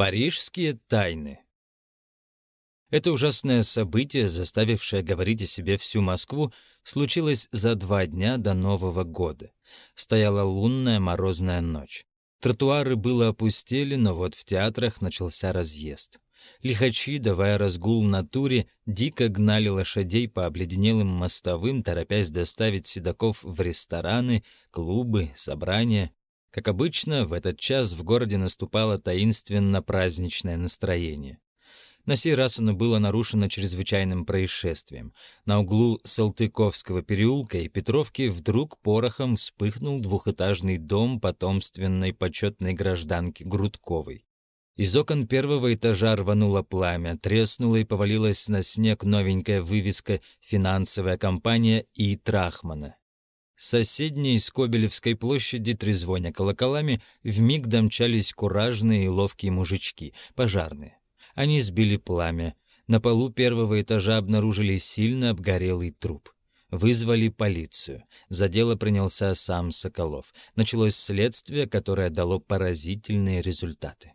Парижские тайны. Это ужасное событие, заставившее говорить о себе всю Москву, случилось за два дня до Нового года. Стояла лунная морозная ночь. Тротуары было опустели, но вот в театрах начался разъезд. Лихачи, давая разгул натуре, дико гнали лошадей по обледенелым мостовым, торопясь доставить седаков в рестораны, клубы, собрания. Как обычно, в этот час в городе наступало таинственно-праздничное настроение. На сей раз оно было нарушено чрезвычайным происшествием. На углу Салтыковского переулка и Петровки вдруг порохом вспыхнул двухэтажный дом потомственной почетной гражданки Грудковой. Из окон первого этажа рвануло пламя, треснула и повалилась на снег новенькая вывеска «Финансовая компания И. Трахмана». С соседней Скобелевской площади, трезвоня колоколами, вмиг домчались куражные и ловкие мужички, пожарные. Они сбили пламя. На полу первого этажа обнаружили сильно обгорелый труп. Вызвали полицию. За дело принялся сам Соколов. Началось следствие, которое дало поразительные результаты.